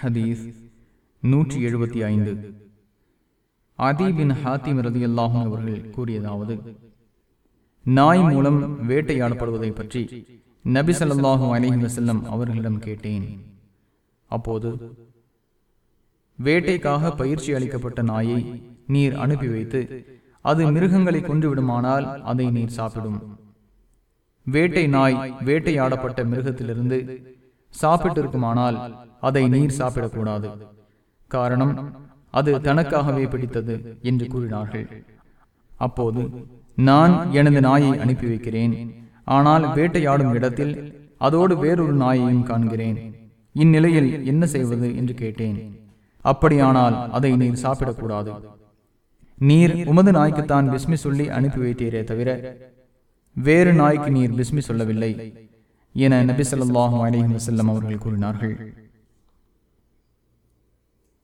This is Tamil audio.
ஹதீஸ் நூற்றி எழுபத்தி ஐந்து. அதீபின் ஹாத்திம் ரதி அல்லாஹும் அவர்கள் கூறியதாவது நாய் மூலம் வேட்டையாடப்படுவதை பற்றி நபி ஸல்லல்லாஹு அலைஹி வசல்லம் அவர்களிடம் கேட்டேன். அப்போது வேட்டைக்காக பயிற்சி அளிக்கப்பட்ட நாயை நீர் அனுப்பி வைத்து அது மிருகங்களை கொன்று விடுமானால் அதை நீர் சாப்பிடும். வேட்டை நாய் வேட்டையாடப்பட்ட மிருகத்திலிருந்து சாப்பிட்டிருக்குமானால் அதை நீர் சாப்பிடக்கூடாது. காரணம் அது தனக்காகவே பிடித்தது என்று கூறினார்கள். அப்போது நான் எனது நாயை அனுப்பி வைக்கிறேன். ஆனால் வேட்டையாடும் இடத்தில் அதோடு வேறொரு நாயையும் காண்கிறேன். இந்நிலையில் என்ன செய்வது என்று கேட்டேன். அப்படியானால் அதை நீர் சாப்பிடக்கூடாது. நீர் உமது நாய்க்குத்தான் பிஸ்மி சொல்லி அனுப்பி வைத்தீரே தவிர வேறு நாய்க்கு நீர் பிஸ்மி சொல்லவில்லை. என நபி ஸல்லல்லாஹு அலைஹி வஸல்லம் அவர்கள் கூறினார்கள்.